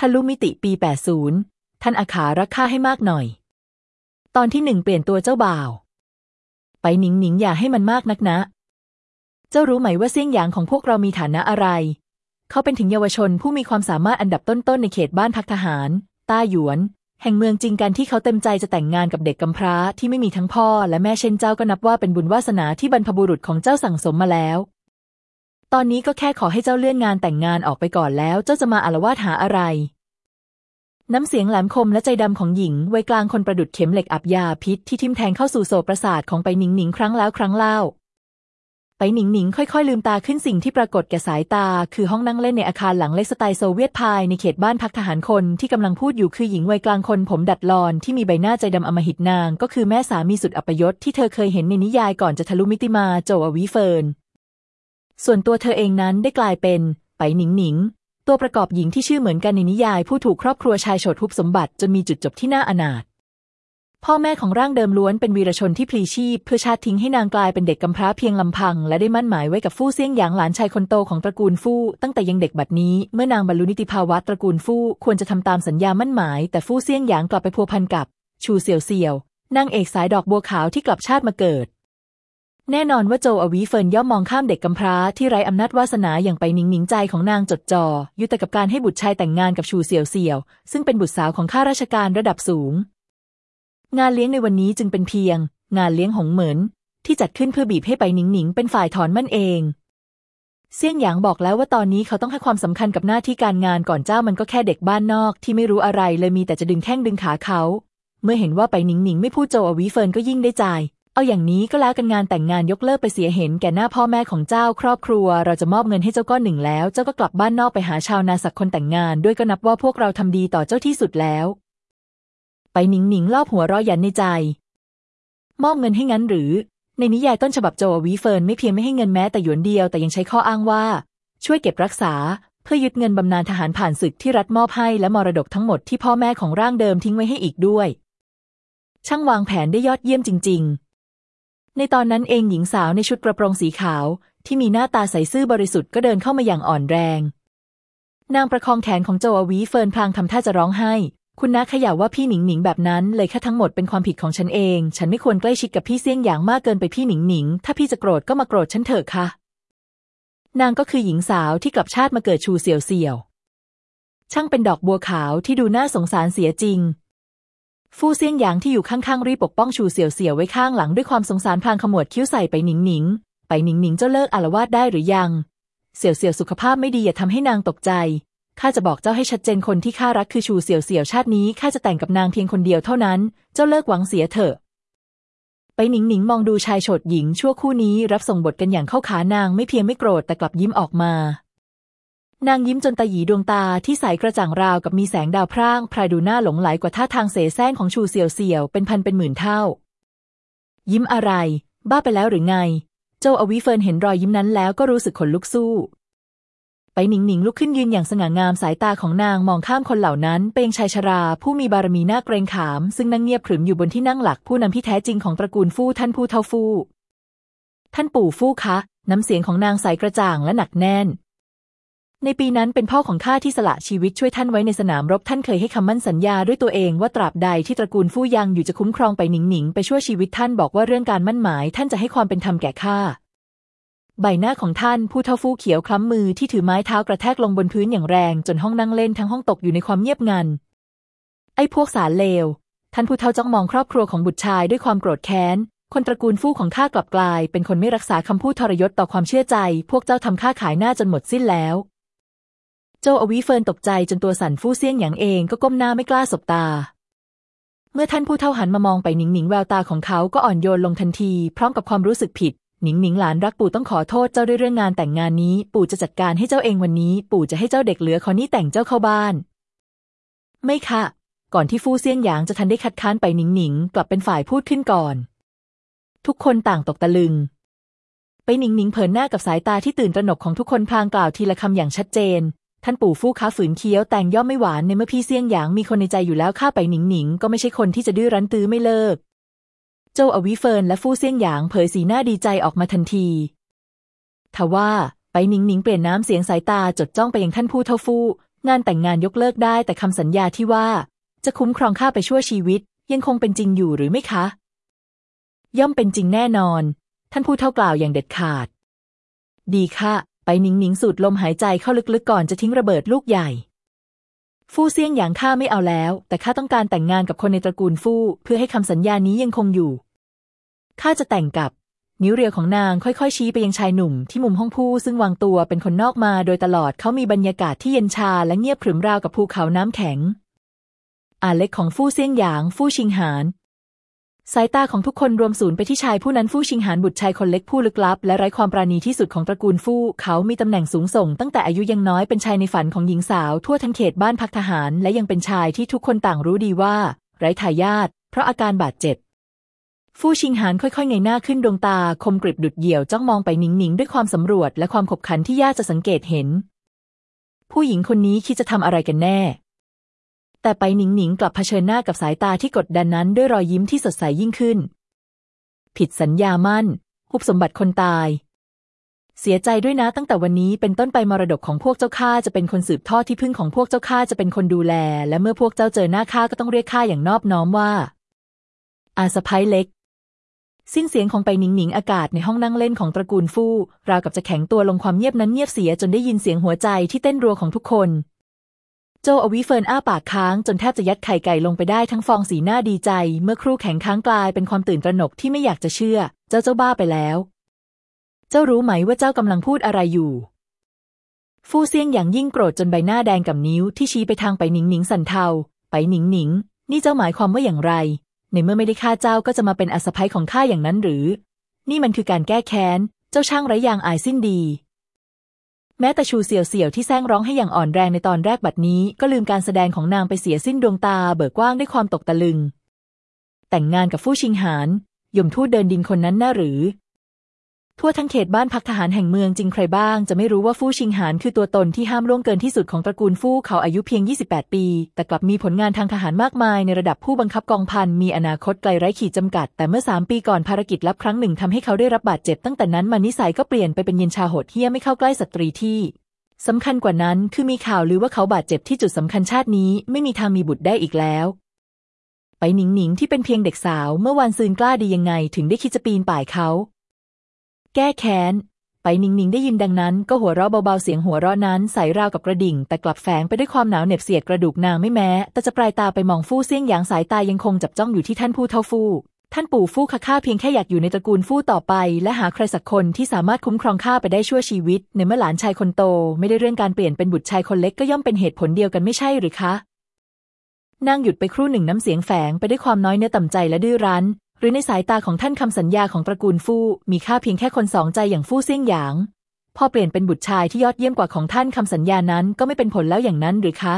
ทะลุมิติปี 80 ท่านอาขารักข้าให้มากหน่อย ตอนที่หนึ่งเปลี่ยนตัวเจ้าบ่าว ไปหนิงหนิงอย่าให้มันมากนักนะ เจ้ารู้ไหมว่าเสี่ยงหยางของพวกเรามีฐานะอะไร เขาเป็นถึงเยาวชนผู้มีความสามารถอันดับต้นๆในเขตบ้านพักทหาร ต้าหยวน แห่งเมืองจริงกันที่เขาเต็มใจจะแต่งงานกับเด็กกำพร้าที่ไม่มีทั้งพ่อและแม่เช่นเจ้าก็นับว่าเป็นบุญวาสนาที่บรรพบุรุษของเจ้าสั่งสมมาแล้ว ตอนนี้ก็แค่ขอให้เจ้าเลื่อนงานแต่งงานออกไปก่อนแล้ว เจ้าจะมาอาละวาดหาอะไร น้ำเสียงแหลมคมและใจดำของหญิงวัยกลางคนประดุจเข็มเหล็กอาบยาพิษที่ทิ่มแทงเข้าสู่โสตประสาทของไปหนิงหนิงครั้งแล้วครั้งเล่าไปหนิงหนิงค่อยๆ ลืมตาขึ้นสิ่งที่ปรากฏแก่สายตา คือห้องนั่งเล่นในอาคารหลังเล็กสไตล์โซเวียตภายในเขตบ้านพักทหารคนที่กำลังพูดอยู่คือหญิงวัยกลางคนผมดัดลอนที่มีใบหน้าใจดำอำมหิตนาง ก็คือแม่สามีสุดอัปยศที่เธอเคยเห็นในนิยายก่อนจะทะลุมิติมาโจอวีเฟิร์น ส่วนตัวเธอเองนั้นได้กลายเป็นไปหนิงหนิง ตัวประกอบหญิงที่ชื่อเหมือนกันในนิยาย ผู้ถูกครอบครัวชายโฉดทุบสมบัติจนมีจุดจบที่น่าอนาถพ่อแม่ของร่างเดิมล้วนเป็นวีรชนที่พลีชีพ เพื่อชาติทิ้งให้นางกลายเป็นเด็กกำพร้าเพียงลำพัง และได้มั่นหมายไว้กับฟู่เซี่ยงหยางหลานชายคนโตของตระกูลฟู่ตั้งแต่ยังเด็กบัดนี้เมื่อนางบรรลุนิติภาวะตระกูลฟู่ควรจะทำตามสัญญามั่นหมาย แต่ฟู่เซี่ยงหยางกลับไปพัวพันกับ ชูเสี่ยวเสี่ยวนางเอกสายดอกบัวขาวที่กลับชาติมาเกิด แน่นอนว่าโจอวีเฟินย่อมมองข้ามเด็กกำพร้าที่ไร้อำนาจวาสนาอย่างไปหนิงหนิงใจของนางจดจอ่ออยู่แต่กับการให้บุตรชายแต่งงานกับชูเสี่ยวเสี่ยว ซึ่งเป็นบุตรสาวของข้าราชการระดับสูง งานเลี้ยงในวันนี้จึงเป็นเพียง งานเลี้ยงหงเหมินที่จัดขึ้นเพื่อบีบให้ไปหนิงหนิงเป็นฝ่ายถอนมั่นเองเซี่ยงหยางบอกแล้วว่าตอนนี้เขาต้องให้ความสำคัญกับหน้าที่การงานก่อนเจ้ามันก็แค่เด็กบ้านนอกที่ไม่รู้อะไรเลยมีแต่จะดึงแข้งดึงขาเขา เมื่อเห็นว่าไปหนิงหนิงไม่พูดโจอวีเฟินก็ยิ่งได้ใจ เอาอย่างนี้ก็แล้วกันงานแต่งงานยกเลิกไปเสียเห็นแก่หน้าพ่อแม่ของเจ้าครอบครัว เราจะมอบเงินให้เจ้าก้อนหนึ่งแล้ว เจ้าก็กลับบ้านนอกไปหาชาวนาสักคนแต่งงาน ด้วยก็นับว่าพวกเราทำดีต่อเจ้าที่สุดแล้ว ไปหนิงหนิงรอบหัวร้อยันในใจ มอบเงินให้งั้นหรือ ในนิยายต้นฉบับโจอวีเฟินไม่เพียงไม่ให้เงินแม้แต่หยวนเดียวแต่ยังใช้ข้ออ้างว่า ช่วยเก็บรักษา เพื่อยึดเงินบำนาญทหารผ่านศึกที่รัฐมอบให้และมรดกทั้งหมดที่พ่อแม่ของร่างเดิมทิ้งไว้ให้อีกด้วย ช่างวางแผนได้ยอดเยี่ยมจริง ๆ ในตอนนั้นเองหญิงสาวในชุดกระโปรงสีขาว ที่มีหน้าตาใสซื่อบริสุทธิ์ก็เดินเข้ามาอย่างอ่อนแรง นางประคองแขนของโจอวีเฟินพลางทำท่าจะร้องไห้ คุณน้าขย่าว่าพี่หนิงหนิงแบบนั้น เลยแค่ทั้งหมดเป็นความผิดของฉันเอง ฉันไม่ควรใกล้ชิดกับพี่เสี่ยงหยางมากเกินไปพี่หนิงหนิง ถ้าพี่จะโกรธก็มาโกรธฉันเถอะค่ะ นางก็คือหญิงสาวที่กลับชาติมาเกิดชูเสี่ยวเสี่ยว ช่างเป็นดอกบัวขาวที่ดูน่าสงสารเสียจริง ฟู่เซียงหยางที่อยู่ข้างๆรีบปกป้องชูเสี่ยวเสี่ยวไว้ข้างหลังด้วยความสงสารพลางขมวดคิ้วใส่ไปหนิงหนิงไปหนิงหนิงเจ้าเลิกอารวาสได้หรือยัง เสี่ยวเสี่ยวสุขภาพไม่ดีอย่าทำให้นางตกใจข้าจะบอกเจ้าให้ชัดเจนคนที่ข้ารักคือชูเสี่ยวเสี่ยวชาตินี้ข้าจะแต่งกับนางเพียงคนเดียวเท่านั้น เจ้าเลิกหวังเสียเถอะ ไปหนิงหนิงมองดูชายโฉดหญิงชั่วคู่นี้รับส่งบทกันอย่างเข้าขานางไม่เพียงไม่โกรธแต่กลับยิ้มออกมา นางยิ้มจนตาหยีดวงตาที่ใสกระจ่างราวกับมีแสงดาวพร่างพรายดูหน้าหลงไหลกว่าท่าทางเสแสร้งของชูเสี่ยวเสี่ยวเป็นพันเป็นหมื่นเท่า ยิ้มอะไร บ้าไปแล้วหรือไงโจอวิเฟินเห็นรอยยิ้มนั้นแล้วก็รู้สึกขนลุกสู้ไปหนิงหนิงลุกขึ้นยืนอย่างสง่างามสายตาของนางมองข้ามคนเหล่านั้นไปงชายชรา ผู้มีบารมีหน่าเกรงขาม ซึ่งนั่งเงียบขรึมอยู่บนที่นั่งหลักผู้นำที่แท้จริงของตระกูลฟู่ท่านผู้เท่าฟู่ท่านปู่ฟู่คะ น้ำเสียงของนางใสกระจ่างและหนักแน่น ในปีนั้นเป็นพ่อของข้าที่สละชีวิตช่วยท่านไว้ในสนามรบท่านเคยให้คำมั่นสัญญาด้วยตัวเองว่าตราบใดที่ตระกูลฟู่ยังอยู่จะคุ้มครองไปหนิงหนิงไปช่วยชีวิตท่านบอกว่าเรื่องการมั่นหมาย ท่านจะให้ความเป็นธรรมแก่ข้าใบหน้าของท่านผู้เท่าฟู่เขียวคล้ำมือที่ถือไม้เท้ากระแทกลงบนพื้นอย่างแรงจนห้องนั่งเล่นทั้งห้องตกอยู่ในความเงียบงัน ไอ้พวกสารเลว ท่านผู้เท่าจ้องมองครอบครัวของบุตรชายด้วยความโกรธแค้น คนตระกูลฟู่ของข้ากลับกลาย เป็นคนไม่รักษาคำพูดทรยศต่อความเชื่อใจ พวกเจ้าทำข้าขายหน้าจนหมดสิ้นแล้ว โจอวีเฟินตกใจจนตัวสั่นฟู่เซี่ยงหยางเองก็ก้มหน้าไม่กล้าสบตา เมื่อท่านผู้เท่าหันมามองไปหนิงหนิงแววตาของเขาก็อ่อนโยนลงทันที พร้อมกับความรู้สึกผิดหนิงหนิงหลานรักปู่ต้องขอโทษเจ้าด้วยเรื่องงานแต่งงานนี้ ปู่จะจัดการให้เจ้าเองวันนี้ ปู่จะให้เจ้าเด็กเหลือคนนี้แต่งเจ้าเข้าบ้าน ไม่ค่ะ ก่อนที่ฟู่เซี่ยงหยางจะทันได้คัดค้านไปหนิงหนิงกลับเป็นฝ่ายพูดขึ้นก่อน ทุกคนต่างตกตะลึง ไปหนิงหนิงเผินหน้ากับสายตาที่ตื่นตระหนกของทุกคนพลางกล่าวทีละคำอย่างชัดเจน ท่านปู่ฟู่ค้าฝืนเคี้ยวแตงย่อมไม่หวานในเมื่อพี่เซี่ยงหยางมีคนในใจอยู่แล้วข้าไปหนิงหนิงก็ไม่ใช่คนที่จะดื้อรั้นตื้อไม่เลิก โจอวิเฟินและฟู่เซี่ยงหยางเผยสีหน้าดีใจออกมาทันทีทว่าไปหนิงหนิงเปลี่ยนน้ำเสียงสายตาจดจ้องไปยังท่านผู้เท่าฟู่งานแต่งงานยกเลิกได้แต่คำสัญญาที่ว่า จะคุ้มครองข้าไปชั่วชีวิต ยังคงเป็นจริงอยู่หรือไม่คะ ย่อมเป็นจริงแน่นอน ท่านผู้เท่ากล่าวอย่างเด็ดขาด ดีค่ะ ไปหนิงหนิงสูดลมหายใจเข้าลึกๆก่อนจะทิ้งระเบิดลูกใหญ่ ฟู่เซียงหยางข้าไม่เอาแล้ว แต่ข้าต้องการแต่งงานกับคนในตระกูลฟู่เพื่อให้คำสัญญานี้ยังคงอยู่ข้าจะแต่งกับ นิ้วเรียวของนางค่อยๆชี้ไปยังชายหนุ่มที่มุมห้องผู้ซึ่งวางตัวเป็นคนนอกมาโดยตลอดเขามีบรรยากาศที่เย็นชาและเงียบขรึมราวกับภูเขาน้ำแข็งอาเล็กของฟู่เซียงหยาง ฟู่ชิงหาน สายตาของทุกคนรวมศูนย์ไปที่ชายผู้นั้นฟู่ชิงหานบุตรชายคนเล็กผู้ลึกลับ และไร้ความปราณีที่สุดของตระกูลฟู่เขามีตำแหน่งสูงส่ง ตั้งแต่อายุยังน้อยเป็นชายในฝันของหญิงสาว ทั่วทั้งเขตบ้านพักทหาร และยังเป็นชายที่ทุกคนต่างรู้ดีว่า ไร้ทายาทเพราะอาการบาดเจ็บ ฟู่ชิงหานค่อยๆเงยหน้าขึ้นดวงตา คมกริบดุดเหี่ยวจ้องมองไปนิ่งๆด้วยความสำรวจ และความขบขันที่ยากจะสังเกตเห็น ผู้หญิงคนนี้คิดจะทำอะไรกันแน่ แต่ไปหนิงๆกลับเผชิญหน้ากับสายตาที่กดดันนั้นด้วยรอยยิ้มที่สดใสยิ่งขึ้น ผิดสัญญามั่น หุบสมบัติคนตาย เสียใจด้วยนะตั้งแต่วันนี้เป็นต้นไปมรดกของพวกเจ้าข้าจะเป็นคนสืบทอดที่พึ่งของพวกเจ้าข้าจะเป็นคนดูแล และเมื่อพวกเจ้าเจอหน้าข้าก็ต้องเรียกข้าอย่างนอบน้อมว่า อาสะพ้ยเล็ก สิ้นเสียงของไปหนิงหนิงอากาศในห้องนั่งเล่นของตระกูลฟู่ราวกับจะแข็งตัวลงความเงียบนั้นเงียบเสียจนได้ยินเสียงหัวใจที่เต้นรัวของทุกคน โจอวิเฟิร์นอ้าปากค้างจนแทบจะยัดไข่ไก่ลงไปได้ทั้งฟองสีหน้าดีใจ เมื่อครู่แข็งค้างกลายเป็นความตื่นตระหนกที่ไม่อยากจะเชื่อ เจ้าเจ้าบ้าไปแล้ว เจ้ารู้ไหมว่าเจ้ากำลังพูดอะไรอยู่ ฟู่เซียงอย่างยิ่งโกรธจนใบหน้าแดงกับนิ้วที่ชี้ไปทางไปหนิงหนิงสันเทา ไปหนิงหนิง นี่เจ้าหมายความว่าอย่างไร ในเมื่อไม่ได้ฆ่าเจ้าก็จะมาเป็นอสภัยของข้าอย่างนั้นหรือ นี่มันคือการแก้แค้น เจ้าช่างไร้ยางอายสิ้นดี แม้แต่ชูเสี่ยวเสี่ยวที่แซงร้องให้อย่างอ่อนแรงในตอนแรกบัดนี้ ก็ลืมการแสดงของนางไปเสียสิ้นดวงตาเบิกกว้างด้วยความตกตะลึง แต่งงานกับฟู่ชิงหานยมทูตเดินดินคนนั้นน่าหรือ ทั่วทั้งเขตบ้านพักทหารแห่งเมืองจริงใครบ้างจะไม่รู้ว่าฟู่ชิงหานคือตัวตนที่ห้ามล่วงเกินที่สุดของตระกูลฟู่เขาอายุเพียง 28 ปี แต่กลับมีผลงานทางทหารมากมายในระดับผู้บังคับกองพัน มีอนาคตไกลไร้ขีดจำกัด แต่เมื่อ 3 ปีก่อนภารกิจลับครั้งหนึ่งทำให้เขาได้รับบาดเจ็บตั้งแต่นั้นมานิสัยก็เปลี่ยนไปเป็นเย็นชาโหดเหี้ยไม่เข้าใกล้สตรีที่สำคัญกว่านั้นคือมีข่าวลือว่าเขาบาดเจ็บที่จุดสำคัญชาตินี้ไม่มีทางมีบุตรได้อีกแล้ว ไปหนิงหนิงที่เป็นเพียงเด็กสาว เมื่อวันซืนกล้าดียังไง ถึงได้คิดจะปีนป่ายเขา แก้แค้น ไปนิงนิงได้ยินดังนั้น ก็หัวเราะเบาๆ เสียงหัวเราะนั้นใส่ราวกับกระดิ่ง แต่กลับแฝงไปด้วยความหนาวเหน็บเสียดกระดูกนางไม่แม้ แต่จะปลายตาไปมองฟู่เซี่ยงหยางสายตายังคงจับจ้องอยู่ที่ท่านผู้เท่าฟู่ท่านปู่ฟู่ข้าข้าเพียงแค่อยากอยู่ในตระกูลฟู่ต่อไป และหาใครสักคนที่สามารถคุ้มครองข้าไปได้ชั่วชีวิต ในเมื่อหลานชายคนโต ไม่ได้เรื่องการเปลี่ยนเป็นบุตรชายคนเล็กก็ย่อมเป็นเหตุผลเดียวกันไม่ใช่หรือคะนางหยุดไปครู่หนึ่งน้ำเสียงแฝงไปด้วยความน้อยเนื้อต่ำใจและดื้อรั้น หรือในสายตาของท่านคำสัญญาของตระกูลฟู่มีค่าเพียงแค่คนสองใจอย่างฟู่เซี่ยงหยาง พอเปลี่ยนเป็นบุตรชายที่ยอดเยี่ยมกว่าของท่านคำสัญญานั้นก็ไม่เป็นผลแล้วอย่างนั้นหรือคะ